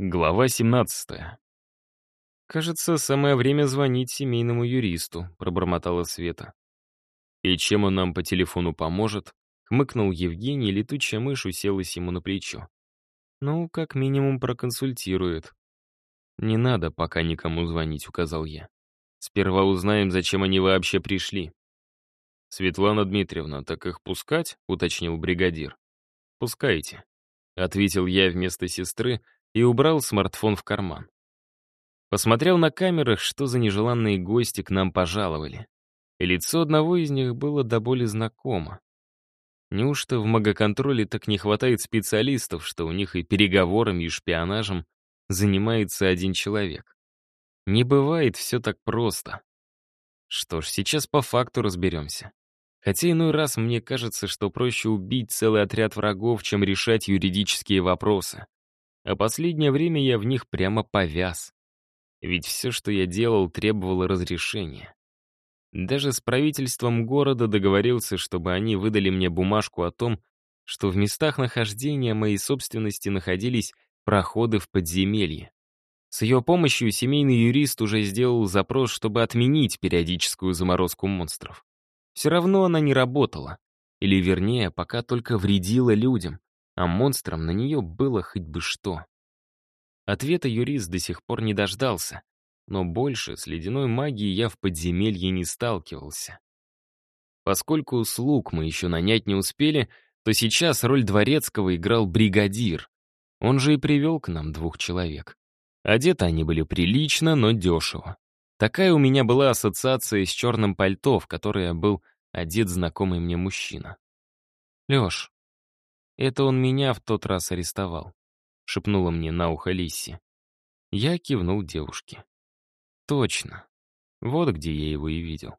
Глава 17. «Кажется, самое время звонить семейному юристу», — пробормотала Света. «И чем он нам по телефону поможет?» — хмыкнул Евгений, летучая мышь уселась ему на плечо. «Ну, как минимум проконсультирует». «Не надо пока никому звонить», — указал я. «Сперва узнаем, зачем они вообще пришли». «Светлана Дмитриевна, так их пускать?» — уточнил бригадир. «Пускайте», — ответил я вместо сестры, — и убрал смартфон в карман. Посмотрел на камерах, что за нежеланные гости к нам пожаловали. И лицо одного из них было до боли знакомо. Неужто в магоконтроле так не хватает специалистов, что у них и переговорами, и шпионажем занимается один человек? Не бывает все так просто. Что ж, сейчас по факту разберемся. Хотя иной раз мне кажется, что проще убить целый отряд врагов, чем решать юридические вопросы а последнее время я в них прямо повяз. Ведь все, что я делал, требовало разрешения. Даже с правительством города договорился, чтобы они выдали мне бумажку о том, что в местах нахождения моей собственности находились проходы в подземелье. С ее помощью семейный юрист уже сделал запрос, чтобы отменить периодическую заморозку монстров. Все равно она не работала. Или вернее, пока только вредила людям а монстрам на нее было хоть бы что. Ответа юрист до сих пор не дождался, но больше с ледяной магией я в подземелье не сталкивался. Поскольку слуг мы еще нанять не успели, то сейчас роль дворецкого играл бригадир. Он же и привел к нам двух человек. Одеты они были прилично, но дешево. Такая у меня была ассоциация с черным пальто, в которое был одет знакомый мне мужчина. «Леш, это он меня в тот раз арестовал», — шепнула мне на ухо Лисси. Я кивнул девушке. «Точно. Вот где я его и видел.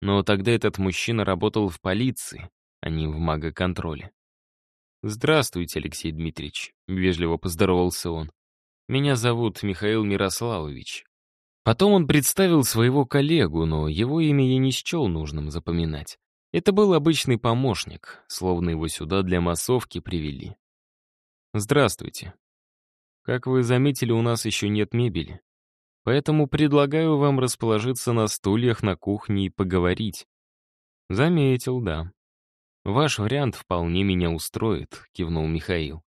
Но тогда этот мужчина работал в полиции, а не в магоконтроле. «Здравствуйте, Алексей Дмитриевич», — вежливо поздоровался он. «Меня зовут Михаил Мирославович». Потом он представил своего коллегу, но его имя я не счел нужным запоминать. Это был обычный помощник, словно его сюда для массовки привели. «Здравствуйте. Как вы заметили, у нас еще нет мебели. Поэтому предлагаю вам расположиться на стульях на кухне и поговорить». «Заметил, да. Ваш вариант вполне меня устроит», — кивнул Михаил.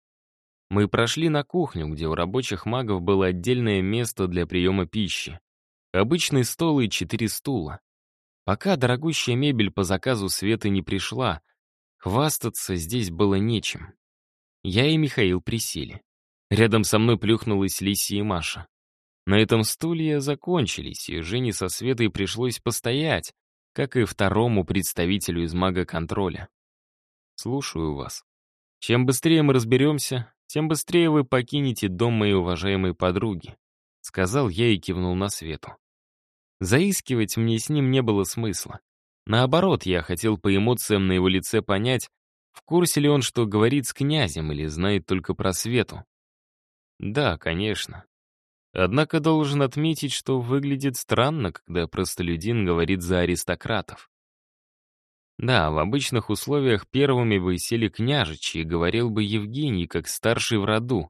Мы прошли на кухню, где у рабочих магов было отдельное место для приема пищи. Обычный стол и четыре стула. Пока дорогущая мебель по заказу Светы не пришла, хвастаться здесь было нечем. Я и Михаил присели. Рядом со мной плюхнулась Лисия и Маша. На этом стулья закончились, и Жене со Светой пришлось постоять, как и второму представителю из мага-контроля. Слушаю вас. Чем быстрее мы разберемся, тем быстрее вы покинете дом моей уважаемой подруги, сказал я и кивнул на Свету. Заискивать мне с ним не было смысла. Наоборот, я хотел по эмоциям на его лице понять, в курсе ли он, что говорит с князем, или знает только про Свету. Да, конечно. Однако должен отметить, что выглядит странно, когда простолюдин говорит за аристократов. Да, в обычных условиях первыми бы сели княжичи, и говорил бы Евгений, как старший в роду.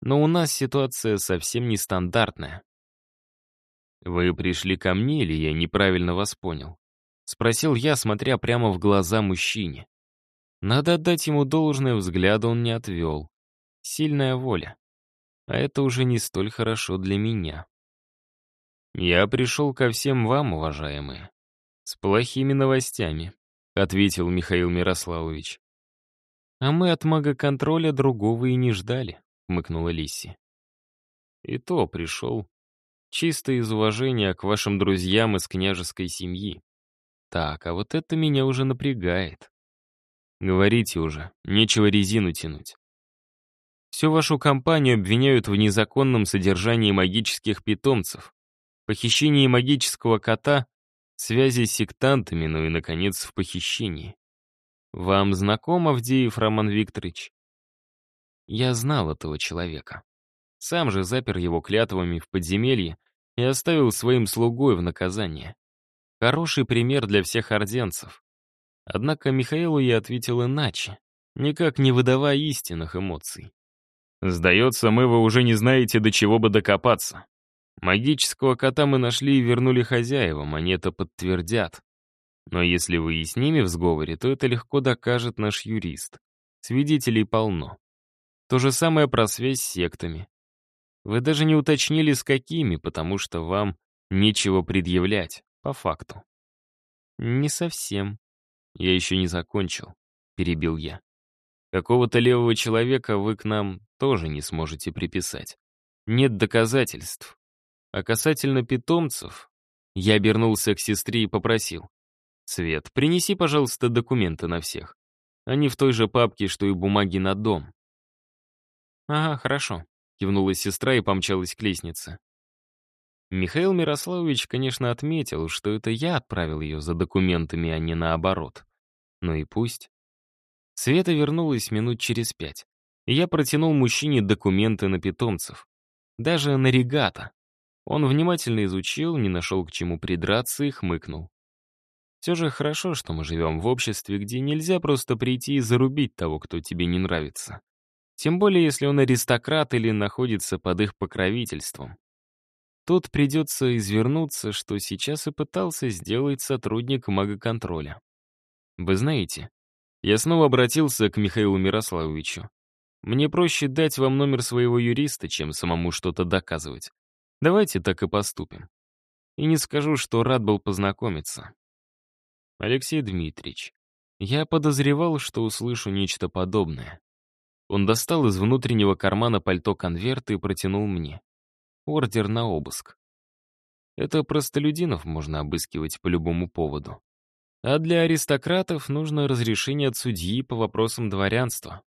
Но у нас ситуация совсем нестандартная. «Вы пришли ко мне или я неправильно вас понял?» — спросил я, смотря прямо в глаза мужчине. Надо отдать ему должное, взгляда он не отвел. Сильная воля. А это уже не столь хорошо для меня. «Я пришел ко всем вам, уважаемые, с плохими новостями», — ответил Михаил Мирославович. «А мы от мага-контроля другого и не ждали», — хмыкнула Лисси. «И то пришел, Чисто из уважения к вашим друзьям из княжеской семьи. Так, а вот это меня уже напрягает. Говорите уже, нечего резину тянуть. Всю вашу компанию обвиняют в незаконном содержании магических питомцев, похищении магического кота, связи с сектантами, ну и, наконец, в похищении. Вам знаком Авдеев Роман Викторович? Я знал этого человека. Сам же запер его клятвами в подземелье и оставил своим слугой в наказание. Хороший пример для всех орденцев. Однако Михаилу я ответил иначе, никак не выдавая истинных эмоций. Сдается, мы вы уже не знаете, до чего бы докопаться. Магического кота мы нашли и вернули хозяевам, они это подтвердят. Но если вы и с ними в сговоре, то это легко докажет наш юрист. Свидетелей полно. То же самое про связь с сектами. Вы даже не уточнили, с какими, потому что вам нечего предъявлять, по факту. Не совсем. Я еще не закончил, перебил я. Какого-то левого человека вы к нам тоже не сможете приписать. Нет доказательств. А касательно питомцев, я обернулся к сестре и попросил. «Свет, принеси, пожалуйста, документы на всех. Они в той же папке, что и бумаги на дом». «Ага, хорошо», — кивнула сестра и помчалась к лестнице. Михаил Мирославович, конечно, отметил, что это я отправил ее за документами, а не наоборот. Ну и пусть. Света вернулась минут через пять, я протянул мужчине документы на питомцев. Даже на регата. Он внимательно изучил, не нашел к чему придраться и хмыкнул. Все же хорошо, что мы живем в обществе, где нельзя просто прийти и зарубить того, кто тебе не нравится. Тем более, если он аристократ или находится под их покровительством. Тут придется извернуться, что сейчас и пытался сделать сотрудник магоконтроля. Вы знаете, я снова обратился к Михаилу Мирославовичу. Мне проще дать вам номер своего юриста, чем самому что-то доказывать. Давайте так и поступим. И не скажу, что рад был познакомиться. Алексей Дмитриевич, я подозревал, что услышу нечто подобное. Он достал из внутреннего кармана пальто конверт и протянул мне. Ордер на обыск. Это простолюдинов можно обыскивать по любому поводу. А для аристократов нужно разрешение от судьи по вопросам дворянства.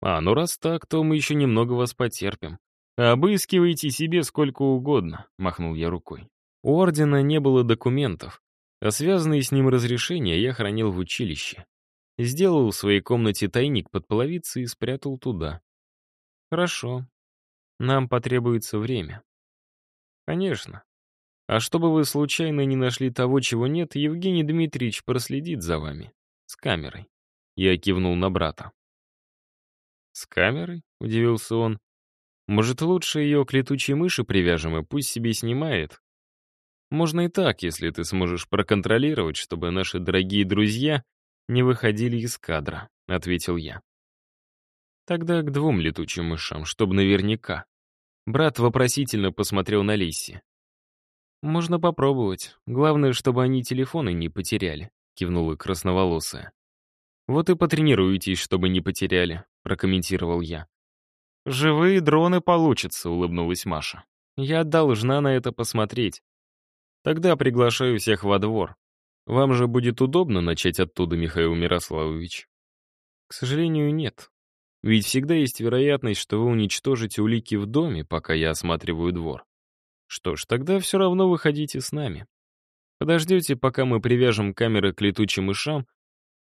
А, ну раз так, то мы еще немного вас потерпим. Обыскивайте себе сколько угодно, махнул я рукой. У ордена не было документов, а связанные с ним разрешения я хранил в училище. Сделал в своей комнате тайник под половицей и спрятал туда. Хорошо. Нам потребуется время. Конечно. А чтобы вы случайно не нашли того, чего нет, Евгений Дмитриевич проследит за вами. С камерой. Я кивнул на брата. «С камерой?» — удивился он. «Может, лучше ее к летучей мыши привяжем и пусть себе снимает? Можно и так, если ты сможешь проконтролировать, чтобы наши дорогие друзья не выходили из кадра», — ответил я. «Тогда к двум летучим мышам, чтобы наверняка». Брат вопросительно посмотрел на Лисси. «Можно попробовать. Главное, чтобы они телефоны не потеряли», — кивнула красноволосая. «Вот и потренируйтесь, чтобы не потеряли», — прокомментировал я. «Живые дроны получатся», — улыбнулась Маша. «Я должна на это посмотреть. Тогда приглашаю всех во двор. Вам же будет удобно начать оттуда, Михаил Мирославович?» «К сожалению, нет. Ведь всегда есть вероятность, что вы уничтожите улики в доме, пока я осматриваю двор. Что ж, тогда все равно выходите с нами. Подождете, пока мы привяжем камеры к летучим мышам,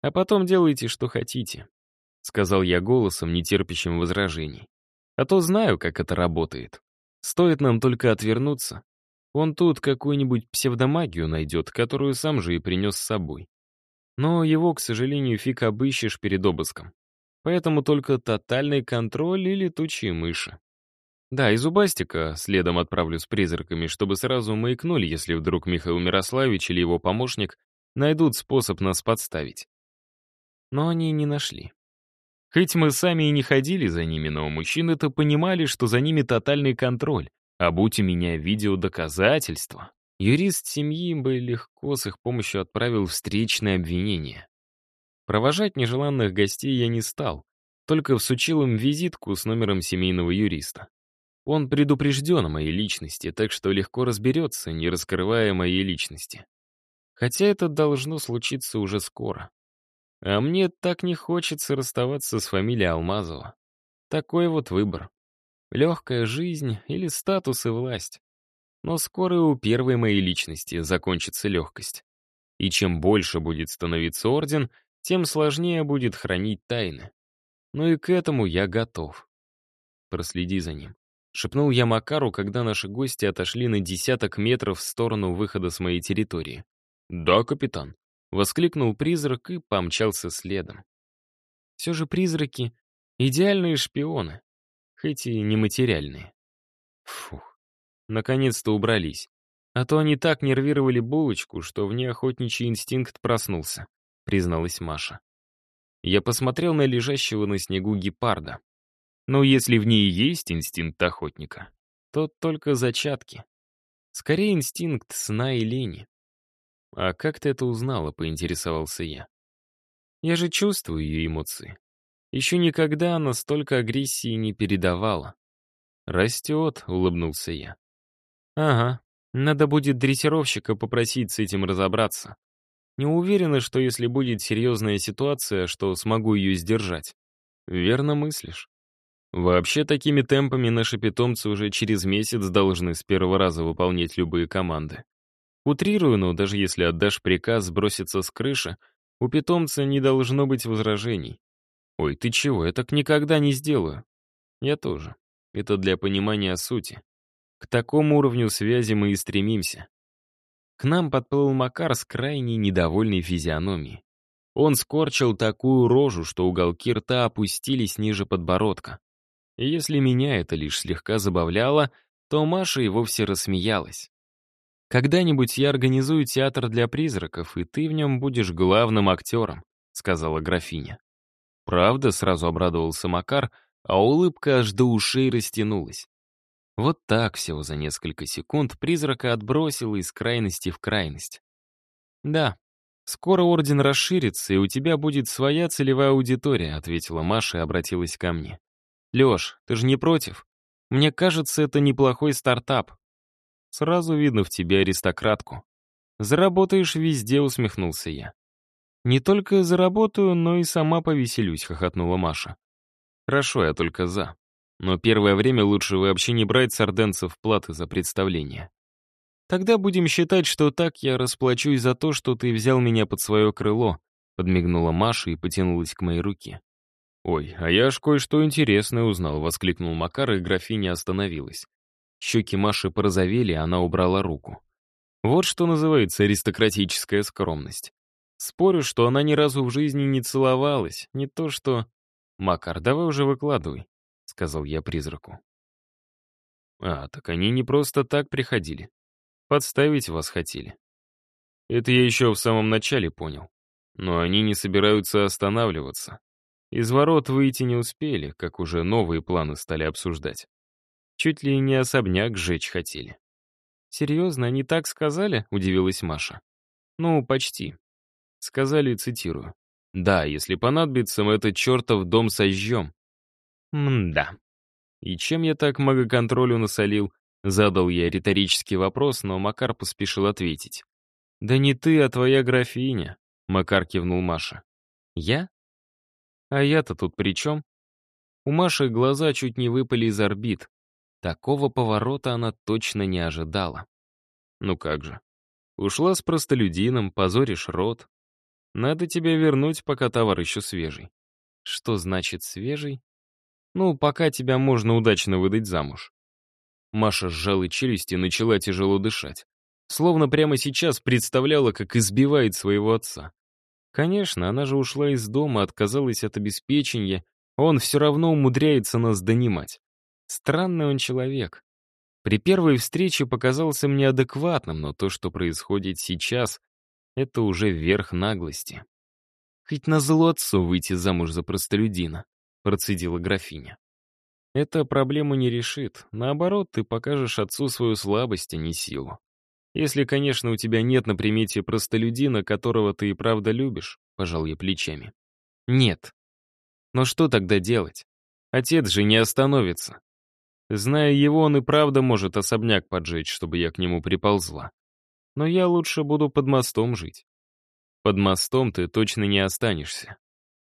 а потом делайте, что хотите», — сказал я голосом, нетерпящим возражений. «А то знаю, как это работает. Стоит нам только отвернуться. Он тут какую-нибудь псевдомагию найдет, которую сам же и принес с собой. Но его, к сожалению, фиг обыщешь перед обыском. Поэтому только тотальный контроль и летучие мыши. Да, и Зубастика следом отправлю с призраками, чтобы сразу маякнули, если вдруг Михаил Мирославич или его помощник найдут способ нас подставить. Но они не нашли. Хоть мы сами и не ходили за ними, но мужчины-то понимали, что за ними тотальный контроль, а будь у меня видеодоказательства, юрист семьи бы легко с их помощью отправил встречное обвинение. Провожать нежеланных гостей я не стал, только всучил им визитку с номером семейного юриста. Он предупрежден о моей личности, так что легко разберется, не раскрывая моей личности. Хотя это должно случиться уже скоро. А мне так не хочется расставаться с фамилией Алмазова. Такой вот выбор. Легкая жизнь или статус и власть. Но скоро у первой моей личности закончится легкость. И чем больше будет становиться орден, тем сложнее будет хранить тайны. Ну и к этому я готов. Проследи за ним. Шепнул я Макару, когда наши гости отошли на десяток метров в сторону выхода с моей территории. «Да, капитан», — воскликнул призрак и помчался следом. Все же призраки — идеальные шпионы. Хоть и нематериальные. Фух, наконец-то убрались. А то они так нервировали булочку, что в ней охотничий инстинкт проснулся, призналась Маша. Я посмотрел на лежащего на снегу гепарда. Но если в ней есть инстинкт охотника, то только зачатки. Скорее инстинкт сна и лени. «А как ты это узнала?» — поинтересовался я. «Я же чувствую ее эмоции. Еще никогда она столько агрессии не передавала». «Растет», — улыбнулся я. «Ага, надо будет дрессировщика попросить с этим разобраться. Не уверена, что если будет серьезная ситуация, что смогу ее сдержать». «Верно мыслишь. Вообще, такими темпами наши питомцы уже через месяц должны с первого раза выполнять любые команды. Утрирую, но даже если отдашь приказ сброситься с крыши, у питомца не должно быть возражений. «Ой, ты чего, я так никогда не сделаю». Я тоже. Это для понимания сути. К такому уровню связи мы и стремимся. К нам подплыл Макар с крайне недовольной физиономией. Он скорчил такую рожу, что уголки рта опустились ниже подбородка. И если меня это лишь слегка забавляло, то Маша и вовсе рассмеялась. «Когда-нибудь я организую театр для призраков, и ты в нем будешь главным актером», — сказала графиня. «Правда?» — сразу обрадовался Макар, а улыбка аж до ушей растянулась. Вот так всего за несколько секунд призрака отбросила из крайности в крайность. «Да, скоро орден расширится, и у тебя будет своя целевая аудитория», — ответила Маша и обратилась ко мне. «Лёш, ты же не против? Мне кажется, это неплохой стартап. Сразу видно в тебе аристократку. Заработаешь везде, усмехнулся я. Не только заработаю, но и сама повеселюсь, хохотнула Маша. Хорошо, я только за. Но первое время лучше вообще не брать с орденцев платы за представление. Тогда будем считать, что так я расплачусь за то, что ты взял меня под свое крыло, подмигнула Маша и потянулась к моей руке. «Ой, а я аж кое-что интересное узнал», — воскликнул Макар, и графиня остановилась. Щеки Маши порозовели, она убрала руку. Вот что называется аристократическая скромность. Спорю, что она ни разу в жизни не целовалась, не то что... «Макар, давай уже выкладывай», — сказал я призраку. «А, так они не просто так приходили. Подставить вас хотели. Это я еще в самом начале понял. Но они не собираются останавливаться. Из ворот выйти не успели, как уже новые планы стали обсуждать. Чуть ли не особняк сжечь хотели. «Серьезно, они так сказали?» — удивилась Маша. «Ну, почти». Сказали, цитирую. «Да, если понадобится, мы этот чертов дом сожжем». Мда. И чем я так магоконтролю насолил? Задал я риторический вопрос, но Макар поспешил ответить. «Да не ты, а твоя графиня», — Макар кивнул Маша. «Я? А я-то тут при чем?» У Маши глаза чуть не выпали из орбит. Такого поворота она точно не ожидала. Ну как же. Ушла с простолюдином, позоришь рот. Надо тебя вернуть, пока товар еще свежий. Что значит свежий? Ну, пока тебя можно удачно выдать замуж. Маша сжала челюсть и начала тяжело дышать. Словно прямо сейчас представляла, как избивает своего отца. Конечно, она же ушла из дома, отказалась от обеспечения, он все равно умудряется нас донимать. Странный он человек. При первой встрече показался мне адекватным, но то, что происходит сейчас, это уже верх наглости. «Хоть на зло отцу выйти замуж за простолюдина», — процедила графиня. «Это проблему не решит. Наоборот, ты покажешь отцу свою слабость, а не силу. Если, конечно, у тебя нет на примете простолюдина, которого ты и правда любишь», — пожал я плечами. «Нет. Но что тогда делать? Отец же не остановится. Зная его, он и правда может особняк поджечь, чтобы я к нему приползла. Но я лучше буду под мостом жить. Под мостом ты точно не останешься.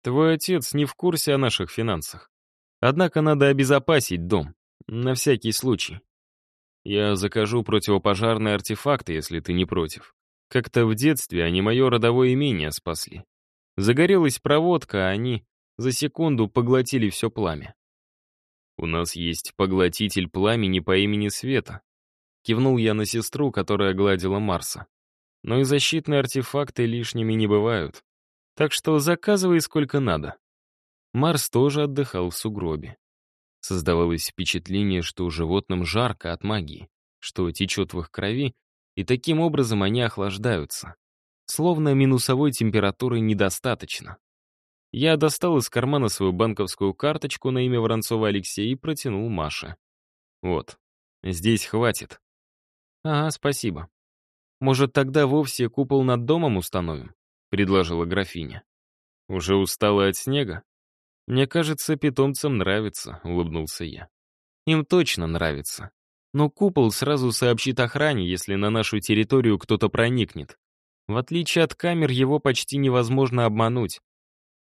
Твой отец не в курсе о наших финансах. Однако надо обезопасить дом, на всякий случай. Я закажу противопожарные артефакты, если ты не против. Как-то в детстве они мое родовое имение спасли. Загорелась проводка, а они за секунду поглотили все пламя. «У нас есть поглотитель пламени по имени Света». Кивнул я на сестру, которая гладила Марса. Но и защитные артефакты лишними не бывают. Так что заказывай сколько надо. Марс тоже отдыхал в сугробе. Создавалось впечатление, что животным жарко от магии, что течет в их крови, и таким образом они охлаждаются. Словно минусовой температуры недостаточно. Я достал из кармана свою банковскую карточку на имя Воронцова Алексея и протянул Маше. Вот, здесь хватит. Ага, спасибо. Может, тогда вовсе купол над домом установим? Предложила графиня. Уже устала от снега? Мне кажется, питомцам нравится, улыбнулся я. Им точно нравится. Но купол сразу сообщит охране, если на нашу территорию кто-то проникнет. В отличие от камер, его почти невозможно обмануть.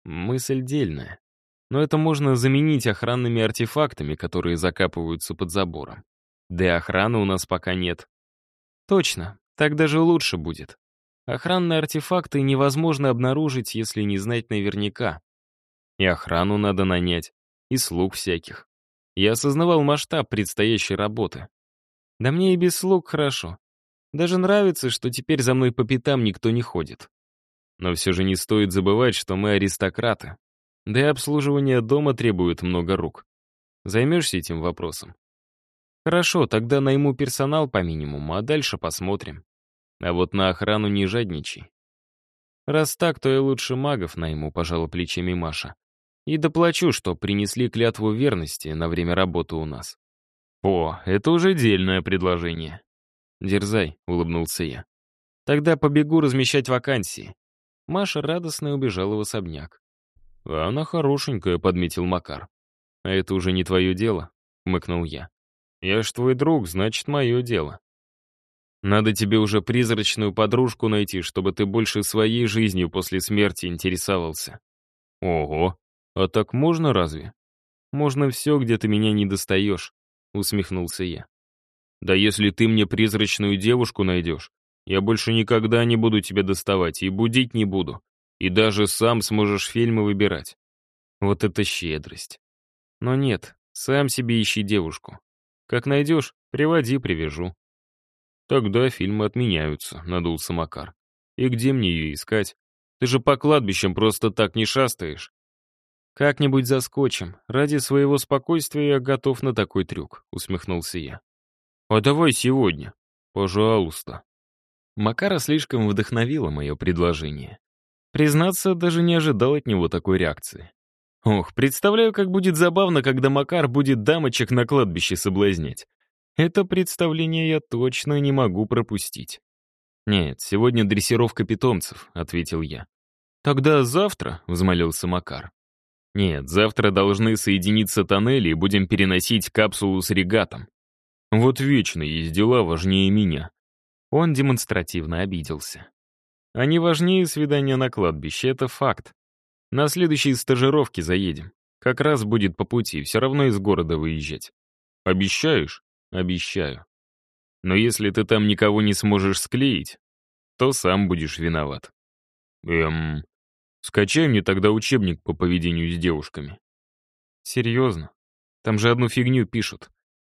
Мысль дельная. Но это можно заменить охранными артефактами, которые закапываются под забором. Да и охраны у нас пока нет. Точно, так даже лучше будет. Охранные артефакты невозможно обнаружить, если не знать наверняка. И охрану надо нанять, и слуг всяких. Я осознавал масштаб предстоящей работы. Да мне и без слуг хорошо. Даже нравится, что теперь за мной по пятам никто не ходит. Но все же не стоит забывать, что мы аристократы. Да и обслуживание дома требует много рук. Займешься этим вопросом? Хорошо, тогда найму персонал по минимуму, а дальше посмотрим. А вот на охрану не жадничай. Раз так, то я лучше магов найму, пожала плечами Маша. И доплачу, что принесли клятву верности на время работы у нас. О, это уже дельное предложение. Дерзай, улыбнулся я. Тогда побегу размещать вакансии. Маша радостно убежала в особняк. «А она хорошенькая», — подметил Макар. «А это уже не твое дело», — мыкнул я. «Я ж твой друг, значит, мое дело». «Надо тебе уже призрачную подружку найти, чтобы ты больше своей жизнью после смерти интересовался». «Ого, а так можно разве?» «Можно все, где ты меня не достаешь», — усмехнулся я. «Да если ты мне призрачную девушку найдешь, я больше никогда не буду тебя доставать и будить не буду. И даже сам сможешь фильмы выбирать. Вот это щедрость. Но нет, сам себе ищи девушку. Как найдешь, приводи, привяжу. Тогда фильмы отменяются, надулся Макар. И где мне ее искать? Ты же по кладбищам просто так не шастаешь. Как-нибудь заскочим. Ради своего спокойствия я готов на такой трюк, усмехнулся я. А давай сегодня. Пожалуйста. Макара слишком вдохновило мое предложение. Признаться, даже не ожидал от него такой реакции. Ох, представляю, как будет забавно, когда Макар будет дамочек на кладбище соблазнять. Это представление я точно не могу пропустить. «Нет, сегодня дрессировка питомцев», — ответил я. «Тогда завтра», — взмолился Макар. «Нет, завтра должны соединиться тоннели и будем переносить капсулу с регатом. Вот вечно есть дела важнее меня. Он демонстративно обиделся. Они важнее свидания на кладбище, это факт. На следующей стажировке заедем. Как раз будет по пути, все равно из города выезжать. Обещаешь? Обещаю. Но если ты там никого не сможешь склеить, то сам будешь виноват. Эм, скачай мне тогда учебник по поведению с девушками. Серьезно? Там же одну фигню пишут.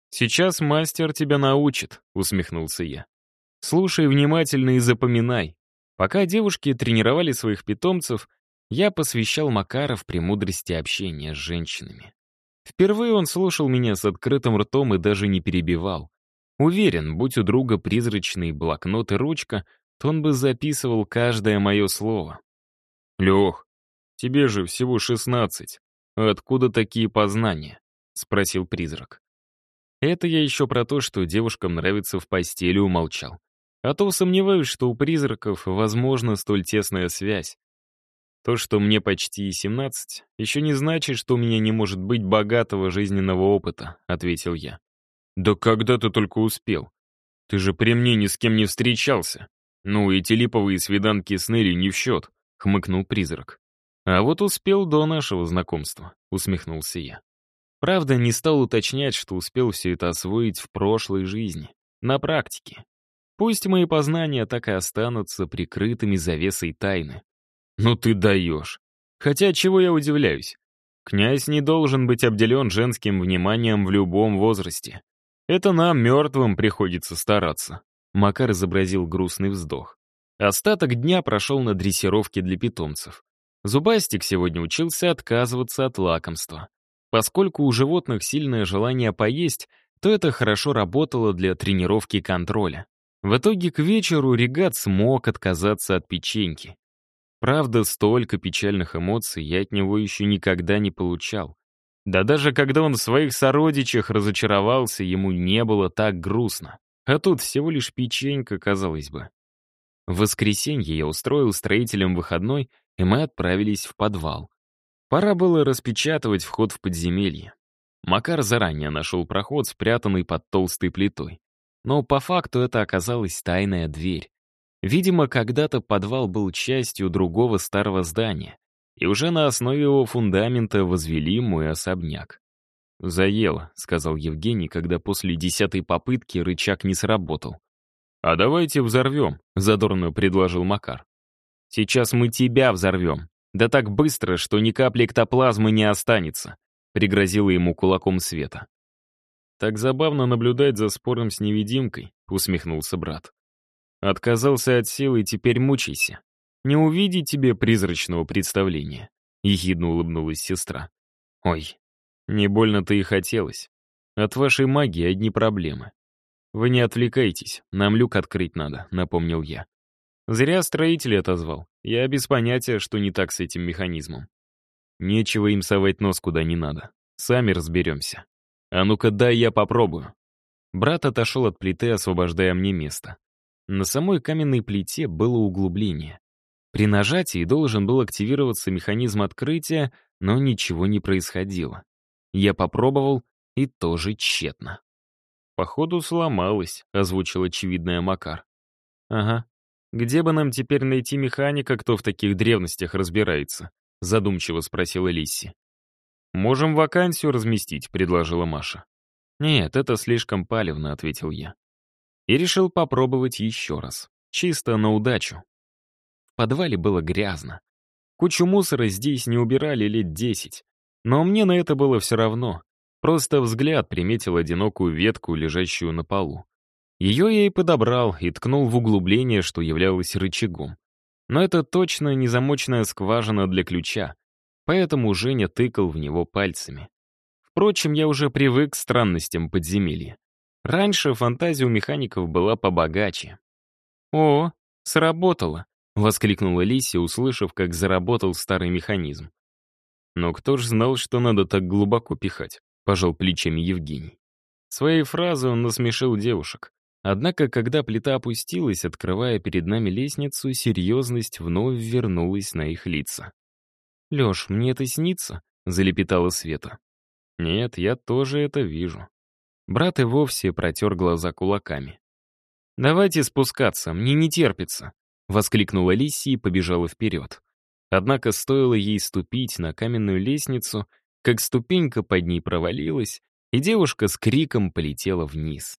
Сейчас мастер тебя научит, усмехнулся я. Слушай внимательно и запоминай. Пока девушки тренировали своих питомцев, я посвящал Макара в премудрости общения с женщинами. Впервые он слушал меня с открытым ртом и даже не перебивал. Уверен, будь у друга призрачный блокнот и ручка, то он бы записывал каждое мое слово. «Лех, тебе же всего шестнадцать. Откуда такие познания?» — спросил призрак. Это я еще про то, что девушкам нравится в постели, умолчал. А то сомневаюсь, что у призраков возможна столь тесная связь. То, что мне почти 17, еще не значит, что у меня не может быть богатого жизненного опыта, ответил я. Да когда ты только успел? Ты же при мне ни с кем не встречался. Ну и телиповые свиданки с Нелли не в счет, хмыкнул призрак. А вот успел до нашего знакомства, усмехнулся я. Правда, не стал уточнять, что успел все это освоить в прошлой жизни, на практике. Пусть мои познания так и останутся прикрытыми завесой тайны. Ну ты даешь. Хотя чего я удивляюсь? Князь не должен быть обделен женским вниманием в любом возрасте. Это нам, мертвым, приходится стараться. Макар изобразил грустный вздох. Остаток дня прошел на дрессировке для питомцев. Зубастик сегодня учился отказываться от лакомства. Поскольку у животных сильное желание поесть, то это хорошо работало для тренировки контроля. В итоге к вечеру регат смог отказаться от печеньки. Правда, столько печальных эмоций я от него еще никогда не получал. Да даже когда он в своих сородичах разочаровался, ему не было так грустно. А тут всего лишь печенька, казалось бы. В воскресенье я устроил строителям выходной, и мы отправились в подвал. Пора было распечатывать вход в подземелье. Макар заранее нашел проход, спрятанный под толстой плитой. Но по факту это оказалась тайная дверь. Видимо, когда-то подвал был частью другого старого здания, и уже на основе его фундамента возвели мой особняк. «Заело», — сказал Евгений, когда после десятой попытки рычаг не сработал. «А давайте взорвем», — задорно предложил Макар. «Сейчас мы тебя взорвем. Да так быстро, что ни капли эктоплазмы не останется», — пригрозила ему кулаком Света. «Так забавно наблюдать за спором с невидимкой», — усмехнулся брат. «Отказался от силы, теперь мучайся. Не увидеть тебе призрачного представления», — ехидно улыбнулась сестра. «Ой, не больно-то и хотелось. От вашей магии одни проблемы. Вы не отвлекайтесь, нам люк открыть надо», — напомнил я. Зря строители отозвал. Я без понятия, что не так с этим механизмом. Нечего им совать нос куда не надо. Сами разберемся. А ну-ка дай я попробую. Брат отошел от плиты, освобождая мне место. На самой каменной плите было углубление. При нажатии должен был активироваться механизм открытия, но ничего не происходило. Я попробовал, и тоже тщетно. «Походу, сломалось», — озвучил очевидная Макар. «Ага. Где бы нам теперь найти механика, кто в таких древностях разбирается?» — задумчиво спросила Лисси. «Можем вакансию разместить», — предложила Маша. «Нет, это слишком палевно», — ответил я. И решил попробовать еще раз. Чисто на удачу. В подвале было грязно. Кучу мусора здесь не убирали лет десять. Но мне на это было все равно. Просто взгляд приметил одинокую ветку, лежащую на полу. Ее я и подобрал и ткнул в углубление, что являлось рычагом. Но это точно не замочная скважина для ключа, поэтому Женя тыкал в него пальцами. Впрочем, я уже привык к странностям подземелья. Раньше фантазия у механиков была побогаче. «О, сработало!» — воскликнула Лися, услышав, как заработал старый механизм. Но кто ж знал, что надо так глубоко пихать, пожал плечами Евгений. Своей фразой он насмешил девушек. Однако, когда плита опустилась, открывая перед нами лестницу, серьезность вновь вернулась на их лица. «Лёш, мне это снится?» — залепетала Света. «Нет, я тоже это вижу». Брат и вовсе протер глаза кулаками. «Давайте спускаться, мне не терпится», — воскликнула Лисси и побежала вперед. Однако стоило ей ступить на каменную лестницу, как ступенька под ней провалилась, и девушка с криком полетела вниз.